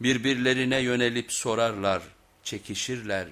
Birbirlerine yönelip sorarlar, çekişirler.